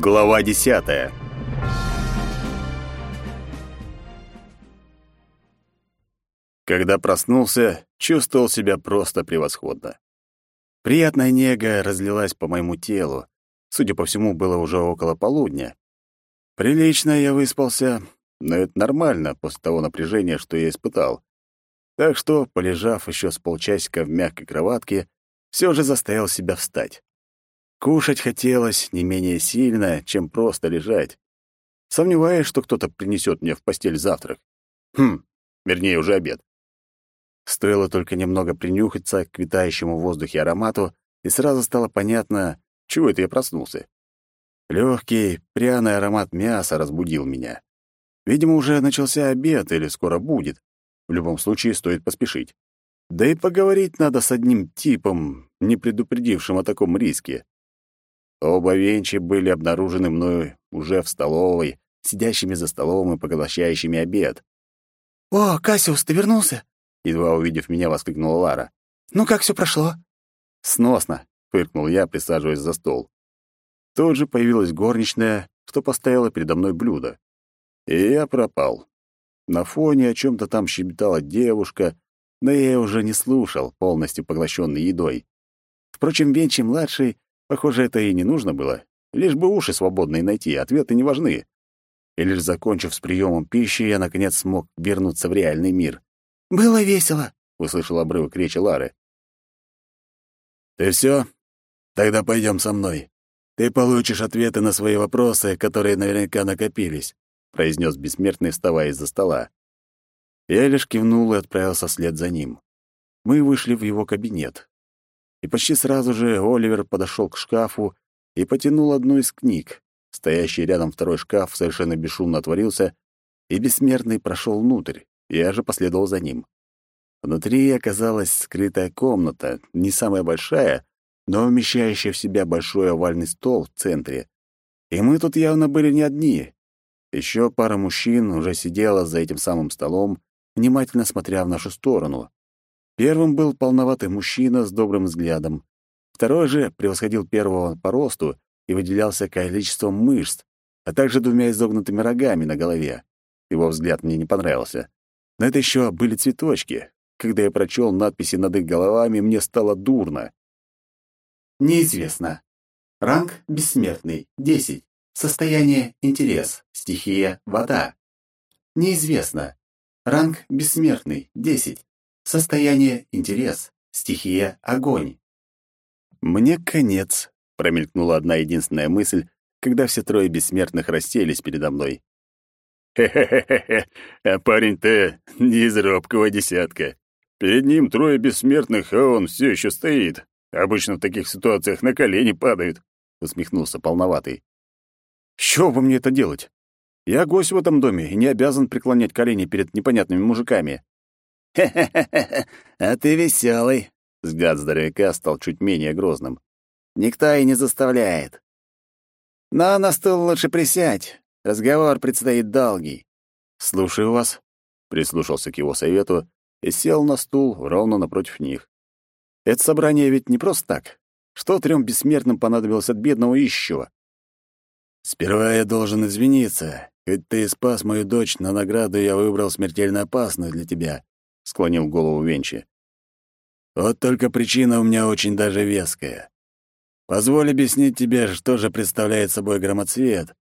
Глава десятая. Когда проснулся, чувствовал себя просто превосходно. Приятная нега разлилась по моему телу. Судя по всему, было уже около полудня. Прилично я выспался, но это нормально после того напряжения, что я испытал. Так что, полежав еще с полчасика в мягкой кроватке, все же заставил себя встать. Кушать хотелось не менее сильно, чем просто лежать. Сомневаюсь, что кто-то принесет мне в постель завтрак. Хм, вернее, уже обед. Стоило только немного принюхаться к витающему в воздухе аромату, и сразу стало понятно, чего это я проснулся. Легкий, пряный аромат мяса разбудил меня. Видимо, уже начался обед или скоро будет. В любом случае, стоит поспешить. Да и поговорить надо с одним типом, не предупредившим о таком риске. Оба венчи были обнаружены мною уже в столовой, сидящими за столом и поглощающими обед. «О, Кассиус, ты вернулся?» Едва увидев меня, воскликнула Лара. «Ну, как все прошло?» «Сносно», — фыркнул я, присаживаясь за стол. Тут же появилась горничная, что поставила передо мной блюдо. И я пропал. На фоне о чем то там щебетала девушка, но я ее уже не слушал, полностью поглощенный едой. Впрочем, Венчи-младший Похоже, это и не нужно было. Лишь бы уши свободные найти, ответы не важны. И лишь закончив с приемом пищи, я, наконец, смог вернуться в реальный мир. «Было весело», — услышал обрывок речи Лары. «Ты все? Тогда пойдем со мной. Ты получишь ответы на свои вопросы, которые наверняка накопились», — произнес бессмертный, вставая из-за стола. Я лишь кивнул и отправился вслед за ним. Мы вышли в его кабинет и почти сразу же Оливер подошел к шкафу и потянул одну из книг. Стоящий рядом второй шкаф совершенно бесшумно отворился, и бессмертный прошел внутрь. Я же последовал за ним. Внутри оказалась скрытая комната, не самая большая, но вмещающая в себя большой овальный стол в центре. И мы тут явно были не одни. Еще пара мужчин уже сидела за этим самым столом, внимательно смотря в нашу сторону. Первым был полноватый мужчина с добрым взглядом. Второй же превосходил первого по росту и выделялся количеством мышц, а также двумя изогнутыми рогами на голове. Его взгляд мне не понравился. Но это еще были цветочки. Когда я прочел надписи над их головами, мне стало дурно. Неизвестно. Ранг бессмертный. 10. Состояние интерес. Стихия вода. Неизвестно. Ранг бессмертный. 10. Состояние — интерес, стихия — огонь. «Мне конец», — промелькнула одна единственная мысль, когда все трое бессмертных расселись передо мной. «Хе-хе-хе, а парень-то не из робкого десятка. Перед ним трое бессмертных, а он все еще стоит. Обычно в таких ситуациях на колени падают», — усмехнулся полноватый. «Что бы мне это делать? Я гость в этом доме и не обязан преклонять колени перед непонятными мужиками. «Хе-хе-хе, а ты веселый. Взгляд здоровяка стал чуть менее грозным. «Никто и не заставляет. Но на стул лучше присядь. Разговор предстоит долгий». «Слушаю вас», — прислушался к его совету и сел на стул ровно напротив них. «Это собрание ведь не просто так. Что трем бессмертным понадобилось от бедного ищего?» «Сперва я должен извиниться. Ведь ты спас мою дочь, на награду я выбрал смертельно опасную для тебя склонил голову Венчи. Вот только причина у меня очень даже веская. Позволь объяснить тебе, что же представляет собой громоцвет.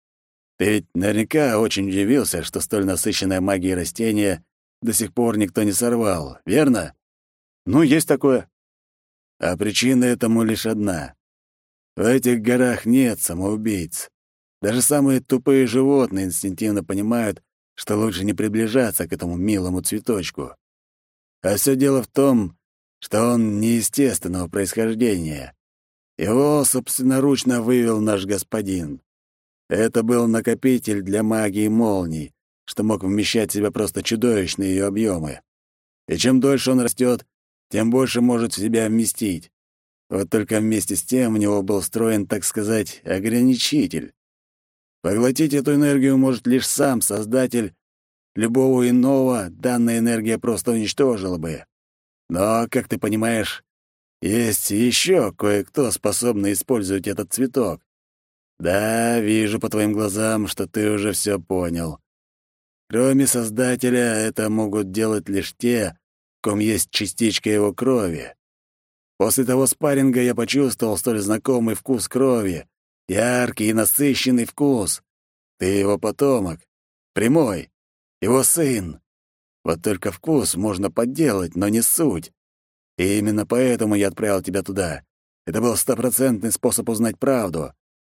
Ты ведь наверняка очень удивился, что столь насыщенная магией растения до сих пор никто не сорвал, верно? Ну, есть такое. А причина этому лишь одна. В этих горах нет самоубийц. Даже самые тупые животные инстинктивно понимают, что лучше не приближаться к этому милому цветочку. А все дело в том, что он неестественного происхождения. Его собственноручно вывел наш господин. Это был накопитель для магии молний, что мог вмещать в себя просто чудовищные ее объемы. И чем дольше он растет, тем больше может в себя вместить. Вот только вместе с тем у него был встроен, так сказать, ограничитель. Поглотить эту энергию может лишь сам Создатель Любого иного данная энергия просто уничтожила бы. Но, как ты понимаешь, есть еще кое-кто, способный использовать этот цветок. Да, вижу по твоим глазам, что ты уже все понял. Кроме Создателя, это могут делать лишь те, ком есть частичка его крови. После того спарринга я почувствовал столь знакомый вкус крови, яркий и насыщенный вкус. Ты его потомок, прямой, его сын. Вот только вкус можно подделать, но не суть. И именно поэтому я отправил тебя туда. Это был стопроцентный способ узнать правду.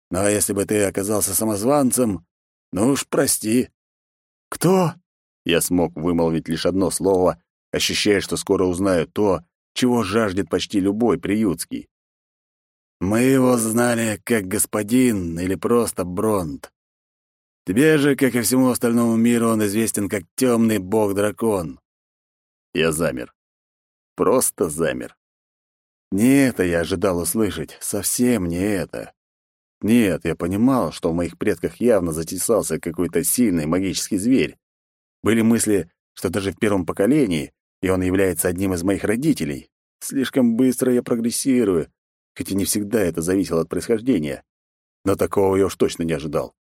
Но если бы ты оказался самозванцем, ну уж прости. Кто? Я смог вымолвить лишь одно слово, ощущая, что скоро узнаю то, чего жаждет почти любой приютский. Мы его знали как господин или просто Бронт. Тебе же, как и всему остальному миру, он известен как темный бог-дракон. Я замер. Просто замер. Не это я ожидал услышать, совсем не это. Нет, я понимал, что в моих предках явно затесался какой-то сильный магический зверь. Были мысли, что даже в первом поколении, и он является одним из моих родителей. Слишком быстро я прогрессирую, хотя не всегда это зависело от происхождения. Но такого я уж точно не ожидал.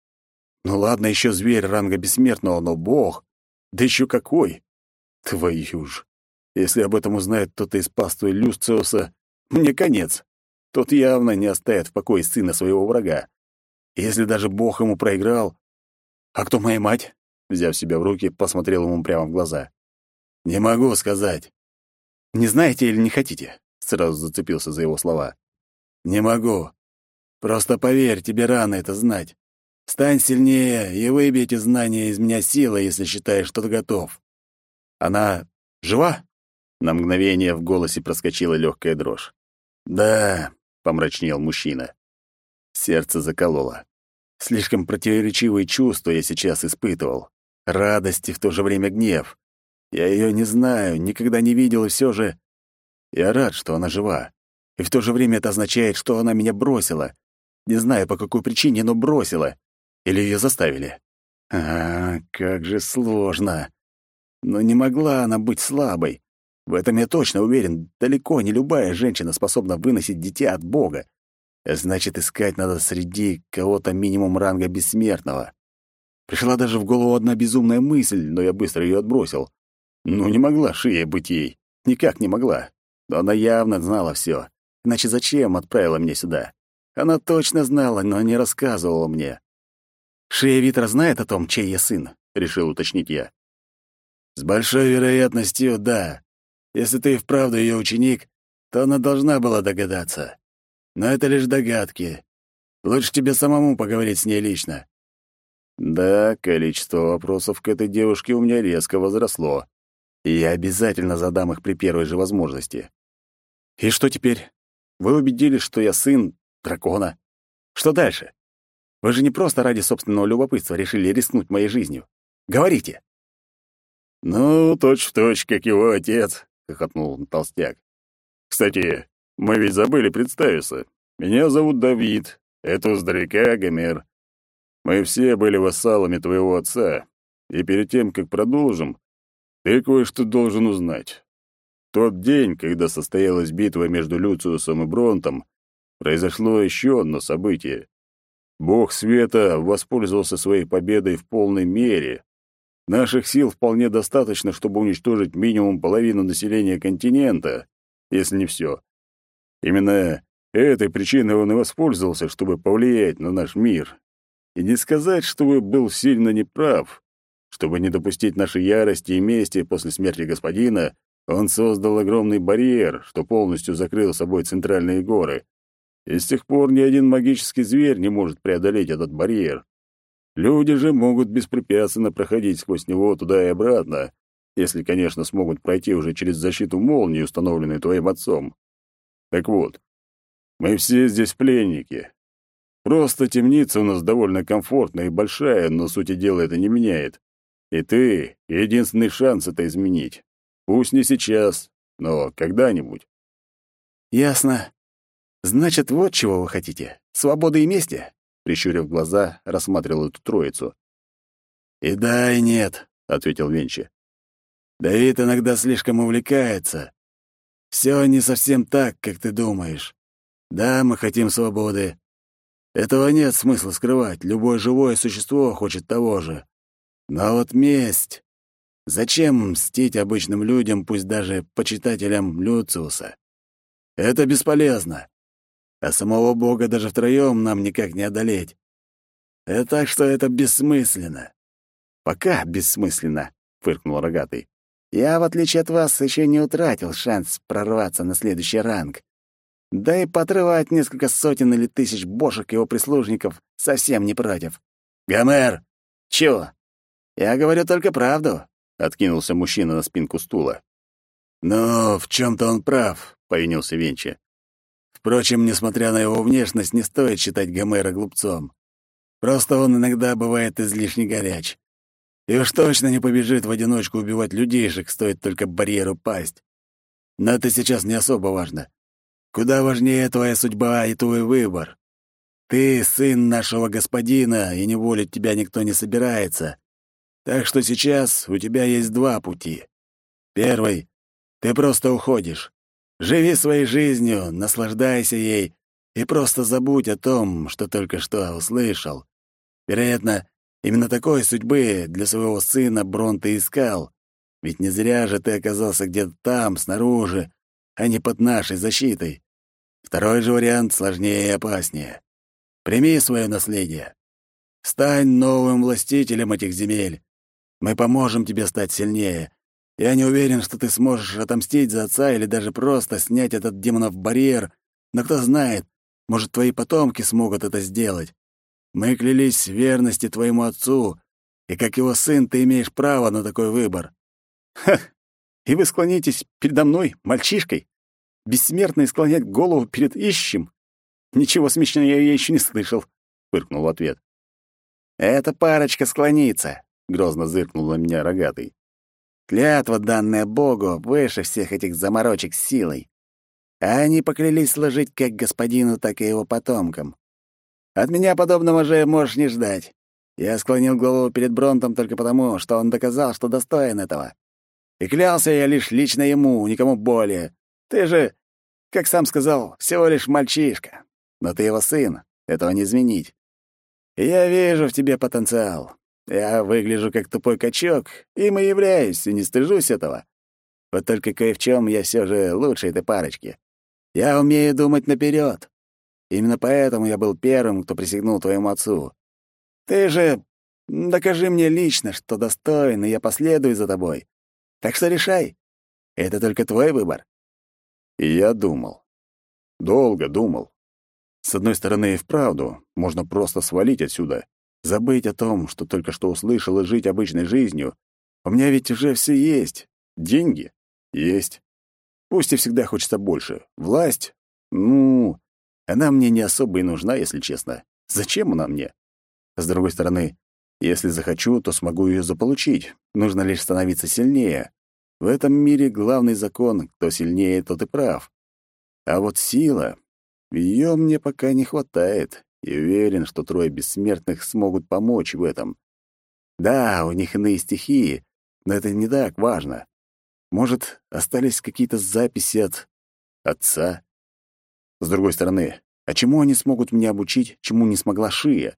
Ну ладно, еще зверь ранга бессмертного, но бог. Да еще какой! Твою ж! Если об этом узнает кто-то из паствы Люсциуса, мне конец. Тот явно не оставит в покое сына своего врага. Если даже бог ему проиграл... А кто моя мать? Взяв себя в руки, посмотрел ему прямо в глаза. «Не могу сказать». «Не знаете или не хотите?» Сразу зацепился за его слова. «Не могу. Просто поверь, тебе рано это знать. Стань сильнее и выбей эти знания из меня силой, если считаешь, что ты готов. Она жива?» На мгновение в голосе проскочила легкая дрожь. «Да», — помрачнел мужчина. Сердце закололо. Слишком противоречивые чувства я сейчас испытывал. Радость и в то же время гнев. Я ее не знаю, никогда не видел, и все же... Я рад, что она жива. И в то же время это означает, что она меня бросила. Не знаю, по какой причине, но бросила. Или ее заставили. А, как же сложно. Но не могла она быть слабой. В этом я точно уверен. Далеко не любая женщина способна выносить дитя от Бога. Значит, искать надо среди кого-то минимум ранга бессмертного. Пришла даже в голову одна безумная мысль, но я быстро ее отбросил. Ну, не могла шея быть ей. Никак не могла. Но она явно знала все. Иначе зачем отправила меня сюда? Она точно знала, но не рассказывала мне. «Шея Витра знает о том, чей я сын?» — решил уточнить я. «С большой вероятностью, да. Если ты и вправду ее ученик, то она должна была догадаться. Но это лишь догадки. Лучше тебе самому поговорить с ней лично». Да, количество вопросов к этой девушке у меня резко возросло, и я обязательно задам их при первой же возможности. «И что теперь? Вы убедились, что я сын дракона. Что дальше? Вы же не просто ради собственного любопытства решили рискнуть моей жизнью. Говорите!» «Ну, точь-в-точь, точь, как его отец», — хохотнул толстяк. «Кстати, мы ведь забыли представиться. Меня зовут Давид, это издалека Гомер. Мы все были вассалами твоего отца, и перед тем, как продолжим, ты кое-что должен узнать. тот день, когда состоялась битва между Люциусом и Бронтом, произошло еще одно событие. Бог света воспользовался своей победой в полной мере, Наших сил вполне достаточно, чтобы уничтожить минимум половину населения континента, если не все. Именно этой причиной он и воспользовался, чтобы повлиять на наш мир. И не сказать, чтобы был сильно неправ. Чтобы не допустить нашей ярости и мести после смерти господина, он создал огромный барьер, что полностью закрыл собой центральные горы. И с тех пор ни один магический зверь не может преодолеть этот барьер. Люди же могут беспрепятственно проходить сквозь него туда и обратно, если, конечно, смогут пройти уже через защиту молнии, установленную твоим отцом. Так вот, мы все здесь пленники. Просто темница у нас довольно комфортная и большая, но сути дела это не меняет. И ты — единственный шанс это изменить. Пусть не сейчас, но когда-нибудь. Ясно. Значит, вот чего вы хотите. Свободы и мести? прищурив глаза, рассматривал эту троицу. «И да, и нет», — ответил Венчи. «Давид иногда слишком увлекается. Все не совсем так, как ты думаешь. Да, мы хотим свободы. Этого нет смысла скрывать. Любое живое существо хочет того же. Но вот месть... Зачем мстить обычным людям, пусть даже почитателям Люциуса? Это бесполезно. А самого Бога даже втроем нам никак не одолеть. И так что это бессмысленно. Пока бессмысленно, фыркнул рогатый. Я, в отличие от вас, еще не утратил шанс прорваться на следующий ранг. Да и подрывать несколько сотен или тысяч бошек его прислужников совсем не против. Гомер! Чего? Я говорю только правду, откинулся мужчина на спинку стула. Но в чем то он прав, повинился Венчи. Впрочем, несмотря на его внешность, не стоит считать Гомера глупцом. Просто он иногда бывает излишне горяч. И уж точно не побежит в одиночку убивать людейшек, стоит только барьеру пасть. Но это сейчас не особо важно. Куда важнее твоя судьба и твой выбор. Ты сын нашего господина, и неволить тебя никто не собирается. Так что сейчас у тебя есть два пути. Первый — ты просто уходишь. Живи своей жизнью, наслаждайся ей и просто забудь о том, что только что услышал. Вероятно, именно такой судьбы для своего сына Брон ты искал. Ведь не зря же ты оказался где-то там, снаружи, а не под нашей защитой. Второй же вариант сложнее и опаснее. Прими свое наследие. Стань новым властителем этих земель. Мы поможем тебе стать сильнее. Я не уверен, что ты сможешь отомстить за отца или даже просто снять этот демонов барьер, но кто знает, может, твои потомки смогут это сделать. Мы клялись верности твоему отцу, и как его сын ты имеешь право на такой выбор. Ха! И вы склонитесь передо мной, мальчишкой? Бессмертный склонять голову перед ищем? Ничего смешного я еще не слышал, — фыркнул в ответ. «Эта парочка склонится», — грозно зыркнул на меня рогатый. «Клятва, данная Богу, выше всех этих заморочек с силой. А они поклялись служить как господину, так и его потомкам. От меня подобного же можешь не ждать. Я склонил голову перед Бронтом только потому, что он доказал, что достоин этого. И клялся я лишь лично ему, никому более. Ты же, как сам сказал, всего лишь мальчишка. Но ты его сын, этого не изменить. И я вижу в тебе потенциал. Я выгляжу как тупой качок, им и являюсь, и не стыжусь этого. Вот только кое в чем я все же лучше этой парочки. Я умею думать наперед. Именно поэтому я был первым, кто присягнул твоему отцу. Ты же докажи мне лично, что достоин, и я последую за тобой. Так что решай. Это только твой выбор. И я думал. Долго думал. С одной стороны, и вправду, можно просто свалить отсюда, забыть о том, что только что услышал, и жить обычной жизнью. У меня ведь уже все есть. Деньги? Есть. Пусть и всегда хочется больше. Власть? Ну, она мне не особо и нужна, если честно. Зачем она мне? С другой стороны, если захочу, то смогу ее заполучить. Нужно лишь становиться сильнее. В этом мире главный закон — кто сильнее, тот и прав. А вот сила... Ее мне пока не хватает, и уверен, что трое бессмертных смогут помочь в этом. Да, у них иные стихии, но это не так важно. Может, остались какие-то записи от отца? С другой стороны, а чему они смогут меня обучить, чему не смогла Шия?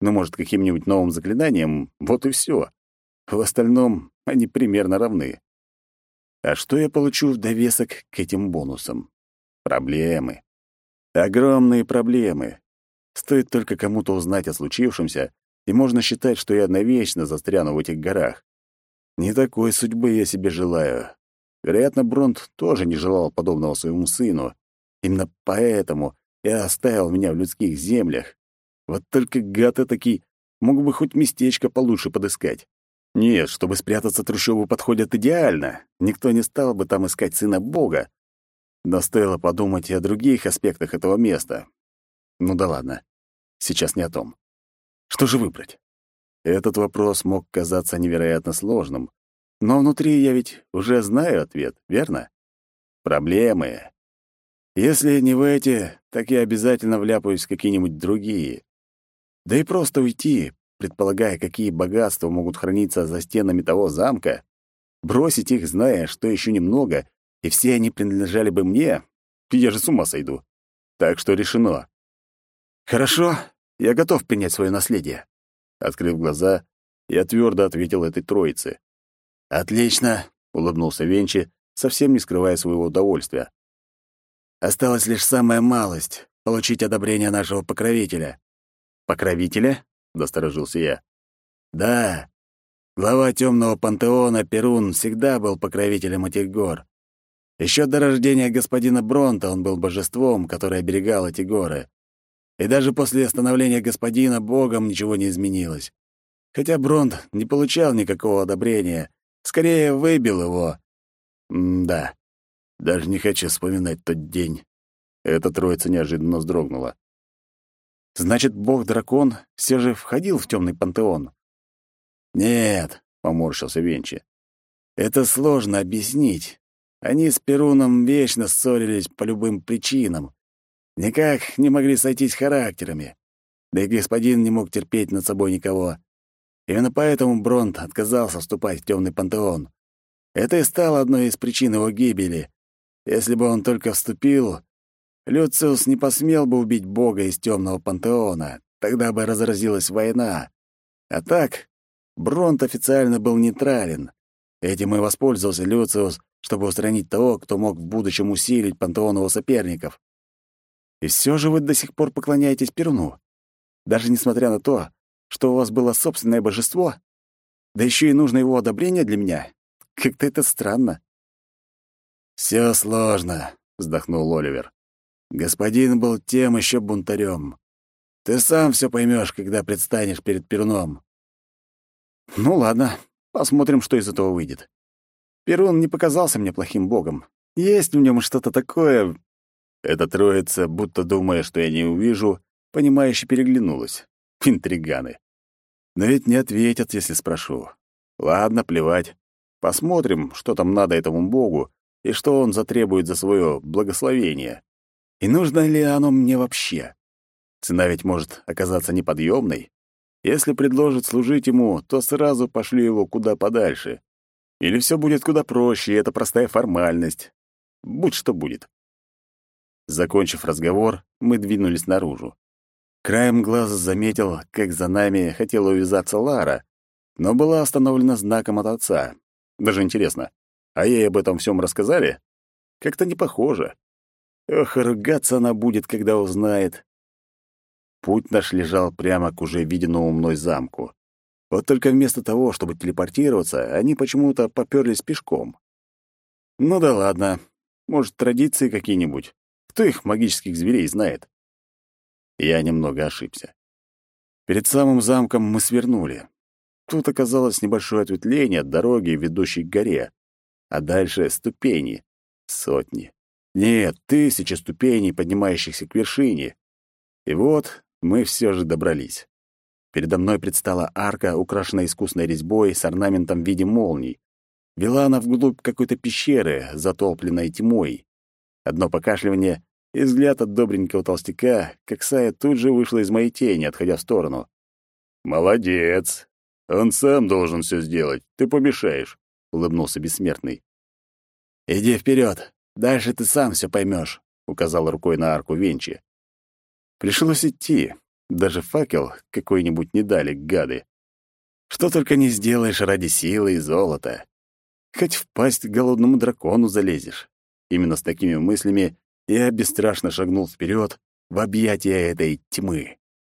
Ну, может, каким-нибудь новым заклинанием, вот и все. В остальном они примерно равны. А что я получу в довесок к этим бонусам? Проблемы. Огромные проблемы. Стоит только кому-то узнать о случившемся, и можно считать, что я навечно застряну в этих горах. Не такой судьбы я себе желаю. Вероятно, Бронт тоже не желал подобного своему сыну. Именно поэтому я оставил меня в людских землях. Вот только гад этакий мог бы хоть местечко получше подыскать. Нет, чтобы спрятаться трущобы подходят идеально. Никто не стал бы там искать сына Бога. Но стоило подумать и о других аспектах этого места. Ну да ладно. Сейчас не о том. Что же выбрать? Этот вопрос мог казаться невероятно сложным. Но внутри я ведь уже знаю ответ, верно? Проблемы. Если не в эти, так я обязательно вляпаюсь в какие-нибудь другие. Да и просто уйти, предполагая, какие богатства могут храниться за стенами того замка, бросить их, зная, что еще немного, и все они принадлежали бы мне, я же с ума сойду. Так что решено. Хорошо, я готов принять свое наследие. Открыв глаза, я твердо ответил этой троице. Отлично, улыбнулся Венчи, совсем не скрывая своего удовольствия. Осталась лишь самая малость — получить одобрение нашего покровителя. «Покровителя?» — насторожился я. «Да. Глава темного пантеона Перун всегда был покровителем этих гор. Еще до рождения господина Бронта он был божеством, которое оберегал эти горы. И даже после становления господина богом ничего не изменилось. Хотя Бронт не получал никакого одобрения, скорее выбил его. М да. Даже не хочу вспоминать тот день. Эта троица неожиданно вздрогнула. Значит, бог-дракон все же входил в темный пантеон? Нет, поморщился Венчи. Это сложно объяснить. Они с Перуном вечно ссорились по любым причинам. Никак не могли сойтись характерами. Да и господин не мог терпеть над собой никого. Именно поэтому Бронт отказался вступать в темный пантеон. Это и стало одной из причин его гибели. Если бы он только вступил, Люциус не посмел бы убить бога из темного пантеона. Тогда бы разразилась война. А так, Бронт официально был нейтрален. Этим и воспользовался Люциус, чтобы устранить того, кто мог в будущем усилить пантеон его соперников. И все же вы до сих пор поклоняетесь Перуну. Даже несмотря на то, что у вас было собственное божество, да еще и нужно его одобрение для меня. Как-то это странно. Все сложно, вздохнул Оливер. Господин был тем еще бунтарем. Ты сам все поймешь, когда предстанешь перед Перуном. Ну ладно, посмотрим, что из этого выйдет. Перун не показался мне плохим богом. Есть в нем что-то такое, эта троица, будто думая, что я не увижу, понимающе переглянулась. Интриганы. Но ведь не ответят, если спрошу. Ладно, плевать. Посмотрим, что там надо этому богу и что он затребует за свое благословение. И нужно ли оно мне вообще? Цена ведь может оказаться неподъемной. Если предложит служить ему, то сразу пошлю его куда подальше. Или все будет куда проще, и это простая формальность. Будь что будет. Закончив разговор, мы двинулись наружу. Краем глаза заметил, как за нами хотела увязаться Лара, но была остановлена знаком от отца. Даже интересно, а ей об этом всем рассказали? Как-то не похоже. Ох, ругаться она будет, когда узнает. Путь наш лежал прямо к уже виденному мной замку. Вот только вместо того, чтобы телепортироваться, они почему-то попёрлись пешком. Ну да ладно, может, традиции какие-нибудь. Кто их магических зверей знает? Я немного ошибся. Перед самым замком мы свернули. Тут оказалось небольшое ответвление от дороги, ведущей к горе. А дальше ступени. Сотни. Нет, тысячи ступеней, поднимающихся к вершине. И вот мы все же добрались. Передо мной предстала арка, украшенная искусной резьбой с орнаментом в виде молний. Вела она вглубь какой-то пещеры, затопленной тьмой. Одно покашливание, и взгляд от добренького толстяка, как Сая тут же вышла из моей тени, отходя в сторону. «Молодец! Он сам должен все сделать, ты помешаешь», — улыбнулся бессмертный. «Иди вперед, дальше ты сам все поймешь», — указал рукой на арку Венчи. Пришлось идти, даже факел какой-нибудь не дали, гады. Что только не сделаешь ради силы и золота. Хоть в пасть голодному дракону залезешь. Именно с такими мыслями я бесстрашно шагнул вперед в объятия этой тьмы.